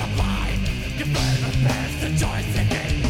of life. Give The a best choice again.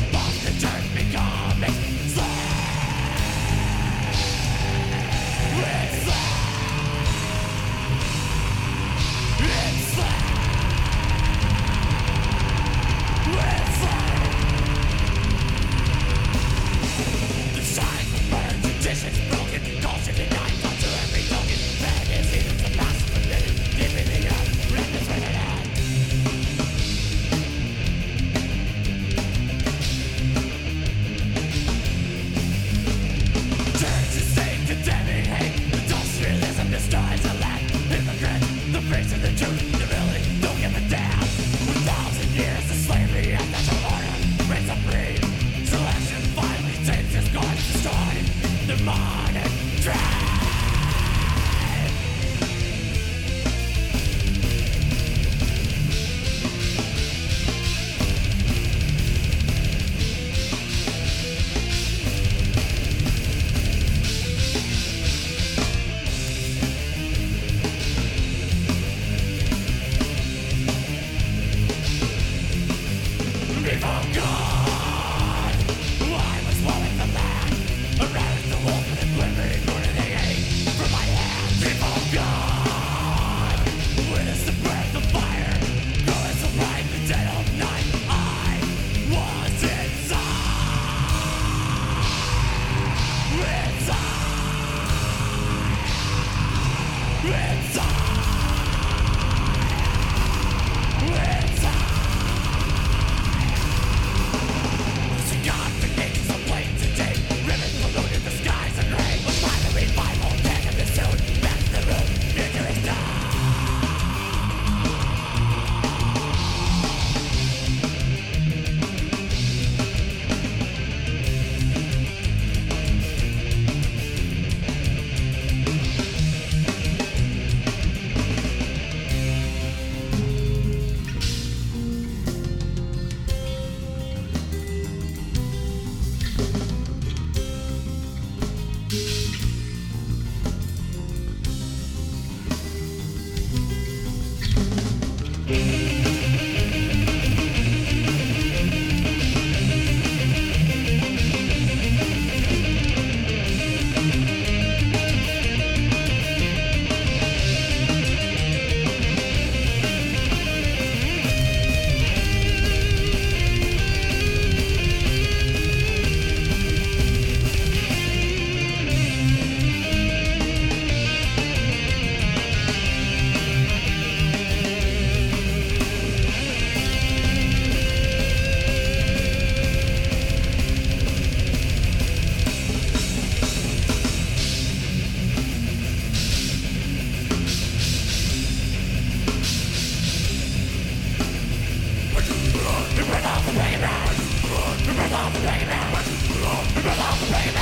Never